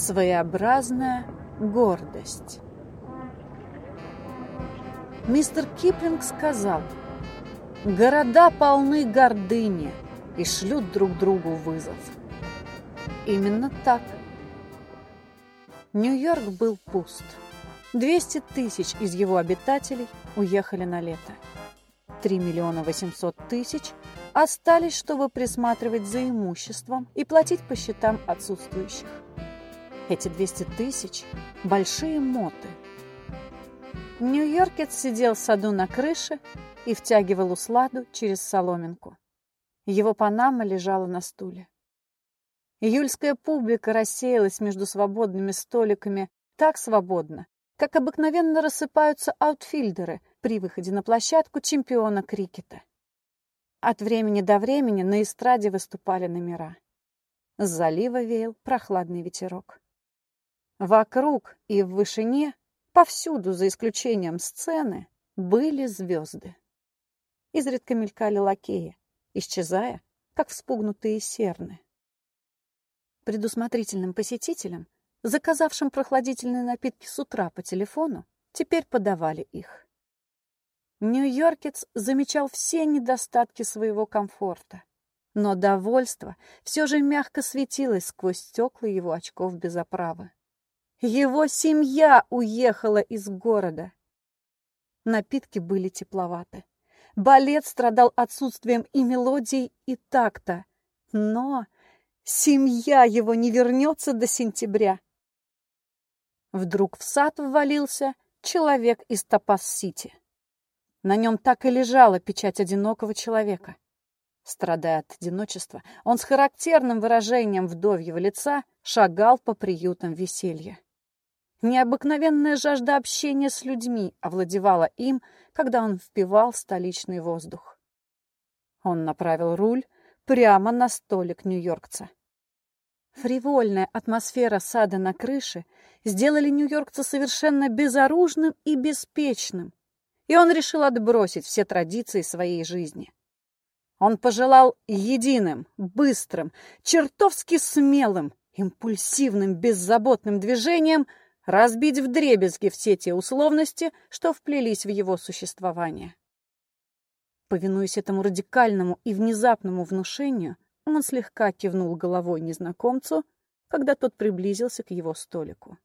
Своеобразная гордость. Мистер Киплинг сказал, «Города полны гордыни и шлют друг другу вызов». Именно так. Нью-Йорк был пуст. 200 тысяч из его обитателей уехали на лето. 3 миллиона 800 тысяч остались, чтобы присматривать за имуществом и платить по счетам отсутствующих. Эти 200 тысяч – большие моты. Нью-Йоркец сидел в саду на крыше и втягивал усладу через соломинку. Его панама лежала на стуле. Июльская публика рассеялась между свободными столиками так свободно, как обыкновенно рассыпаются аутфилдеры при выходе на площадку чемпиона крикета. От времени до времени на эстраде выступали номера. С залива веял прохладный ветерок. Вокруг и в вышине, повсюду, за исключением сцены, были звезды. Изредка мелькали лакеи, исчезая, как вспугнутые серны. Предусмотрительным посетителям, заказавшим прохладительные напитки с утра по телефону, теперь подавали их. Нью-Йоркец замечал все недостатки своего комфорта, но довольство все же мягко светилось сквозь стекла его очков без оправы. Его семья уехала из города. Напитки были тепловаты. Балет страдал отсутствием и мелодий, и такта. Но семья его не вернется до сентября. Вдруг в сад ввалился человек из Топас-Сити. На нем так и лежала печать одинокого человека. Страдая от одиночества, он с характерным выражением вдовьего лица шагал по приютам веселья. Необыкновенная жажда общения с людьми овладевала им, когда он впивал столичный воздух. Он направил руль прямо на столик нью-йоркца. Фривольная атмосфера сада на крыше сделали нью-йоркца совершенно безоружным и беспечным, и он решил отбросить все традиции своей жизни. Он пожелал единым, быстрым, чертовски смелым, импульсивным, беззаботным движением – разбить вдребезги все те условности, что вплелись в его существование. Повинуясь этому радикальному и внезапному внушению, он слегка кивнул головой незнакомцу, когда тот приблизился к его столику.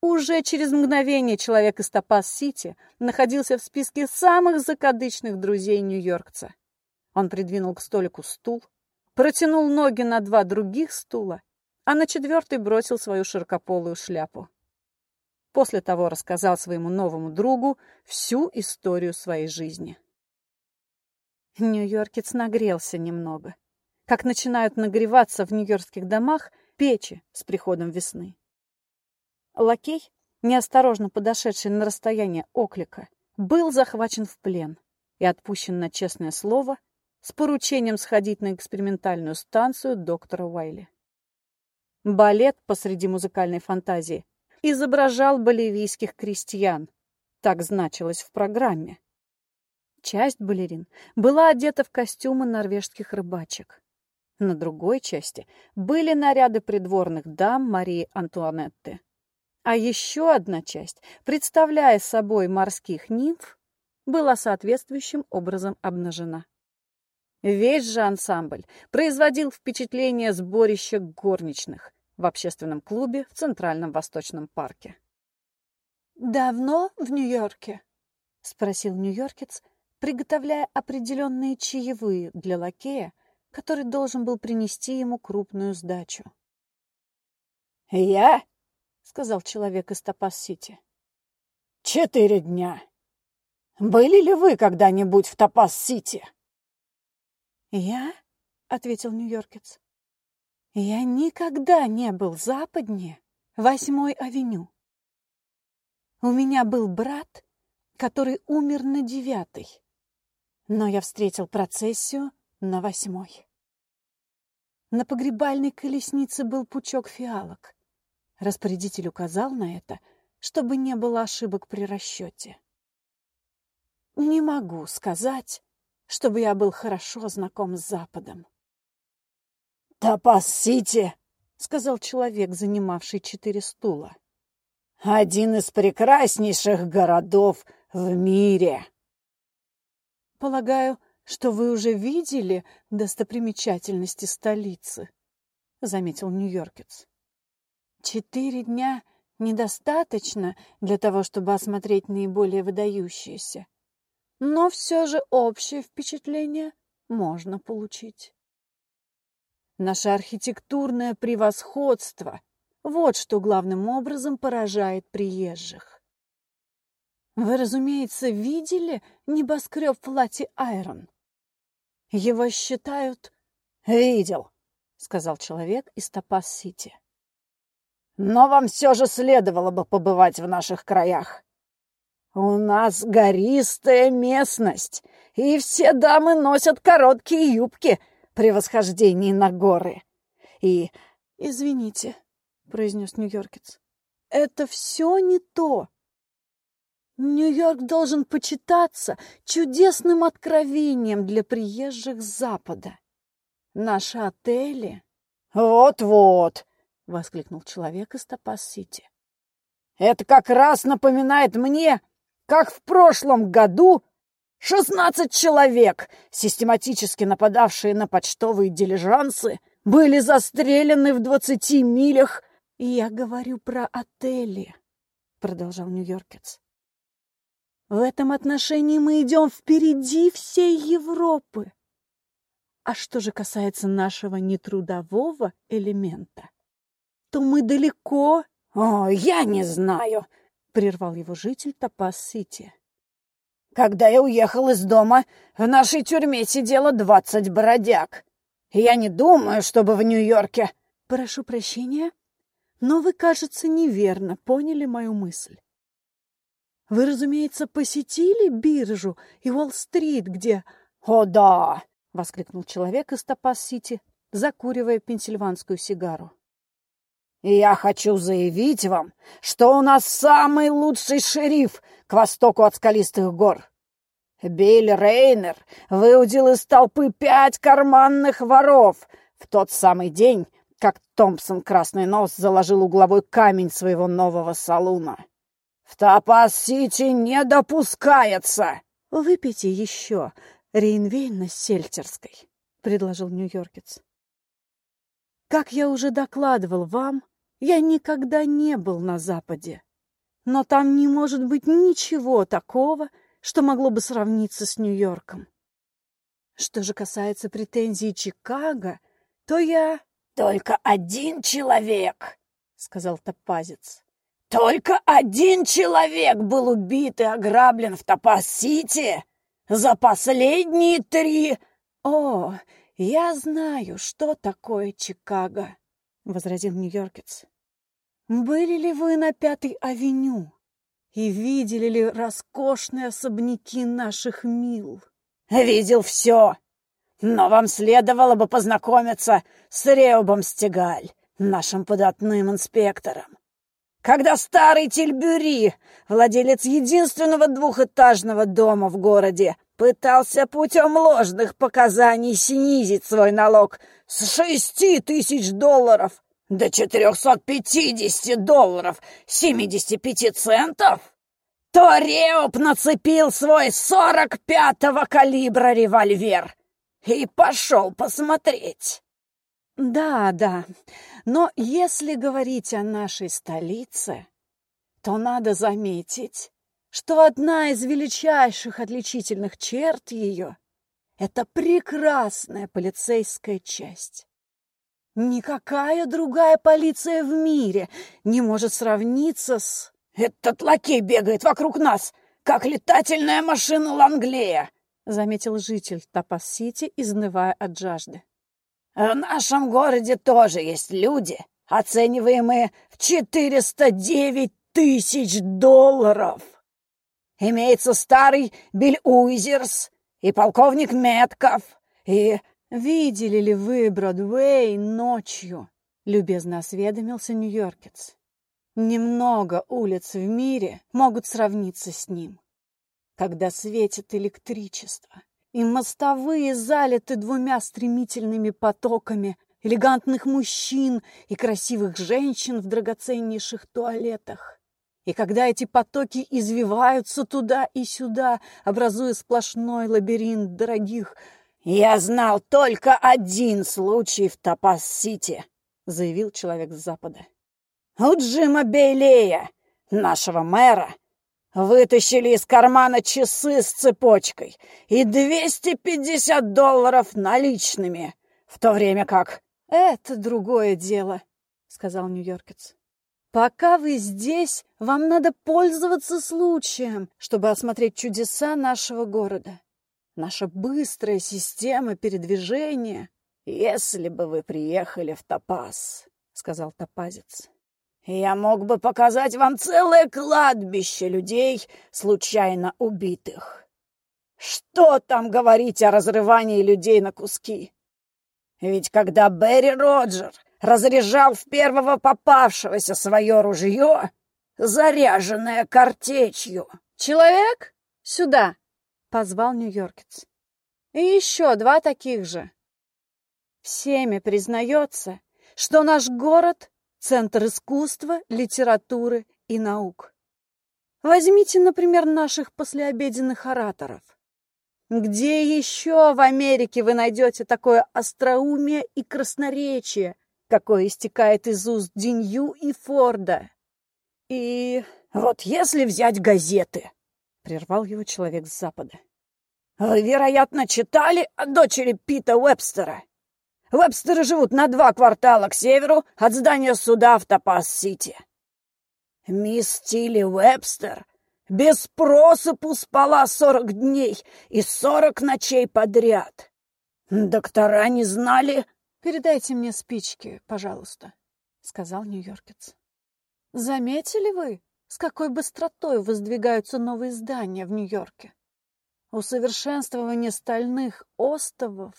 Уже через мгновение человек из Топаз-Сити находился в списке самых закадычных друзей нью-йоркца. Он придвинул к столику стул, протянул ноги на два других стула а на четвертый бросил свою широкополую шляпу. После того рассказал своему новому другу всю историю своей жизни. Нью-Йоркец нагрелся немного, как начинают нагреваться в нью-йоркских домах печи с приходом весны. Лакей, неосторожно подошедший на расстояние оклика, был захвачен в плен и отпущен на честное слово с поручением сходить на экспериментальную станцию доктора Уайли. Балет посреди музыкальной фантазии изображал боливийских крестьян. Так значилось в программе. Часть балерин была одета в костюмы норвежских рыбачек. На другой части были наряды придворных дам Марии Антуанетты. А еще одна часть, представляя собой морских нимф, была соответствующим образом обнажена. Весь же ансамбль производил впечатление сборища горничных в общественном клубе в Центральном Восточном парке. «Давно в Нью-Йорке?» — спросил нью-йоркец, приготовляя определенные чаевые для лакея, который должен был принести ему крупную сдачу. «Я?» — сказал человек из Топас-Сити. «Четыре дня. Были ли вы когда-нибудь в Топас-Сити?» «Я?» — ответил нью-йоркец. «Я никогда не был западнее Восьмой авеню. У меня был брат, который умер на девятой, но я встретил процессию на восьмой. На погребальной колеснице был пучок фиалок. Распорядитель указал на это, чтобы не было ошибок при расчете. Не могу сказать, чтобы я был хорошо знаком с Западом. «Топас-Сити!» — сказал человек, занимавший четыре стула. «Один из прекраснейших городов в мире!» «Полагаю, что вы уже видели достопримечательности столицы», — заметил Нью-Йоркец. «Четыре дня недостаточно для того, чтобы осмотреть наиболее выдающиеся, но все же общее впечатление можно получить». Наше архитектурное превосходство — вот что главным образом поражает приезжих. Вы, разумеется, видели небоскреб Флати Айрон? Его считают... «Видел», — сказал человек из Топас-Сити. «Но вам все же следовало бы побывать в наших краях. У нас гористая местность, и все дамы носят короткие юбки — при восхождении на горы. И... «Извините», — произнес Нью-Йоркец, — «это все не то. Нью-Йорк должен почитаться чудесным откровением для приезжих с Запада. Наши отели...» «Вот-вот», — воскликнул человек из Топас-Сити. «Это как раз напоминает мне, как в прошлом году Шестнадцать человек, систематически нападавшие на почтовые дилижансы, были застрелены в двадцати милях. И я говорю про отели, продолжал Нью-Йоркец. В этом отношении мы идем впереди всей Европы. А что же касается нашего нетрудового элемента, то мы далеко... — О, я не знаю, — прервал его житель Топас-Сити. Когда я уехал из дома, в нашей тюрьме сидело двадцать бродяг. Я не думаю, чтобы в Нью-Йорке... Прошу прощения, но вы, кажется, неверно поняли мою мысль. Вы, разумеется, посетили биржу и Уолл-стрит, где... «О, да!» — воскликнул человек из Топас-Сити, закуривая пенсильванскую сигару. Я хочу заявить вам, что у нас самый лучший шериф к востоку от скалистых гор. Билл Рейнер выудил из толпы пять карманных воров в тот самый день, как Томпсон Красный Нос заложил угловой камень своего нового салуна. В Топас-Сити не допускается. — Выпейте еще Рейнвейна с сельтерской, — предложил Нью-Йоркец. Как я уже докладывал вам, я никогда не был на Западе. Но там не может быть ничего такого, что могло бы сравниться с Нью-Йорком. Что же касается претензий Чикаго, то я... — Только один человек, — сказал Топазец. — Только один человек был убит и ограблен в Топаз-Сити за последние три... — О, я знаю, что такое Чикаго, — возразил Нью-Йоркец. Были ли вы на Пятой авеню и видели ли роскошные особняки наших мил? Видел все, но вам следовало бы познакомиться с Реубом Стегаль, нашим податным инспектором. Когда старый Тильбюри, владелец единственного двухэтажного дома в городе, пытался путем ложных показаний снизить свой налог с шести тысяч долларов до 450 долларов 75 центов, то Реоп нацепил свой 45-го калибра револьвер и пошел посмотреть. Да, да, но если говорить о нашей столице, то надо заметить, что одна из величайших отличительных черт ее — это прекрасная полицейская часть. Никакая другая полиция в мире не может сравниться с... «Этот лакей бегает вокруг нас, как летательная машина Ланглея», — заметил житель Тапас-Сити, изнывая от жажды. «В нашем городе тоже есть люди, оцениваемые в 409 тысяч долларов. Имеется старый Биль Уизерс и полковник Метков, и «Видели ли вы Бродвей ночью?» — любезно осведомился нью-йоркец. «Немного улиц в мире могут сравниться с ним. Когда светит электричество, и мостовые залиты двумя стремительными потоками элегантных мужчин и красивых женщин в драгоценнейших туалетах. И когда эти потоки извиваются туда и сюда, образуя сплошной лабиринт дорогих... «Я знал только один случай в Топас-Сити», — заявил человек с запада. «У Джима Бейлея, нашего мэра, вытащили из кармана часы с цепочкой и 250 долларов наличными, в то время как «Это другое дело», — сказал Нью-Йоркец. «Пока вы здесь, вам надо пользоваться случаем, чтобы осмотреть чудеса нашего города. Наша быстрая система передвижения. Если бы вы приехали в Топаз, — сказал Топазец, — я мог бы показать вам целое кладбище людей, случайно убитых. Что там говорить о разрывании людей на куски? Ведь когда Берри Роджер разряжал в первого попавшегося свое ружье, заряженное картечью... «Человек? Сюда!» — позвал Нью-Йоркец. «И еще два таких же. Всеми признается, что наш город — центр искусства, литературы и наук. Возьмите, например, наших послеобеденных ораторов. Где еще в Америке вы найдете такое остроумие и красноречие, какое истекает из уст Динью и Форда? И вот если взять газеты, — прервал его человек с запада. Вы, вероятно, читали о дочери Пита Уэбстера? Уэбстеры живут на два квартала к северу от здания суда в Топас-Сити. Мисс Тилли Уэбстер без просыпу спала сорок дней и сорок ночей подряд. Доктора не знали... «Передайте мне спички, пожалуйста», — сказал Нью-Йоркец. «Заметили вы, с какой быстротой воздвигаются новые здания в Нью-Йорке? Усовершенствование стальных остовов...»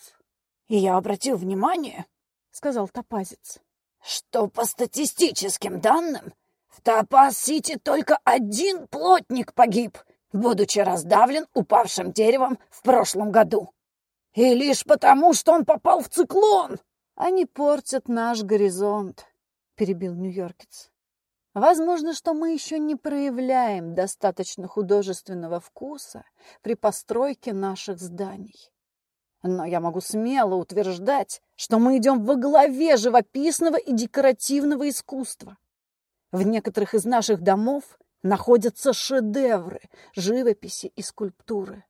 «И я обратил внимание», — сказал Топазец, «что по статистическим данным в Топас-Сити только один плотник погиб, будучи раздавлен упавшим деревом в прошлом году. И лишь потому, что он попал в циклон. Они портят наш горизонт, перебил Нью-Йоркец. Возможно, что мы еще не проявляем достаточно художественного вкуса при постройке наших зданий. Но я могу смело утверждать, что мы идем во главе живописного и декоративного искусства. В некоторых из наших домов находятся шедевры живописи и скульптуры.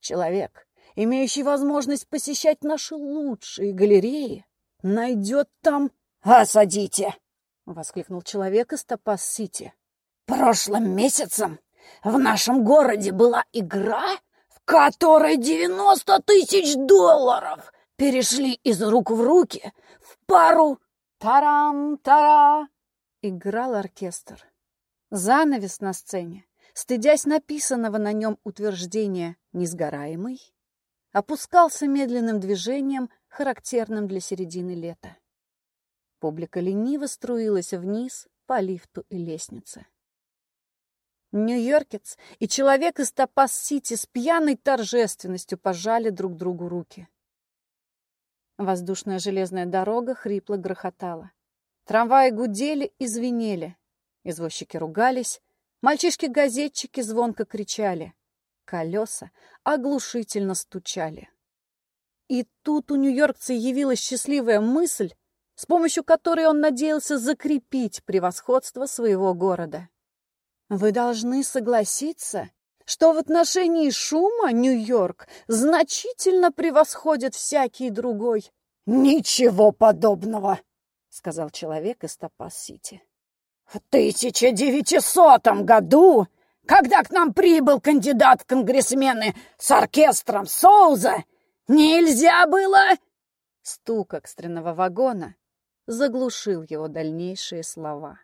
Человек, имеющий возможность посещать наши лучшие галереи, найдет там... «Осадите!» — воскликнул человек из Топас-Сити. «Прошлым месяцем в нашем городе была игра, в которой девяносто тысяч долларов перешли из рук в руки в пару «Тарам-тара!» играл оркестр. Занавес на сцене, стыдясь написанного на нем утверждения «несгораемый», опускался медленным движением, характерным для середины лета. Публика лениво струилась вниз по лифту и лестнице. Нью-Йоркец и человек из Топас-Сити с пьяной торжественностью пожали друг другу руки. Воздушная железная дорога хрипло грохотала. Трамваи гудели и звенели. Извозчики ругались, мальчишки-газетчики звонко кричали. Колеса оглушительно стучали. И тут у нью-йоркца явилась счастливая мысль, с помощью которой он надеялся закрепить превосходство своего города. Вы должны согласиться, что в отношении шума Нью-Йорк значительно превосходит всякий другой. «Ничего подобного!» — сказал человек из Топас-Сити. «В 1900 году, когда к нам прибыл кандидат в конгрессмены с оркестром Соуза, нельзя было...» Стук экстренного вагона заглушил его дальнейшие слова.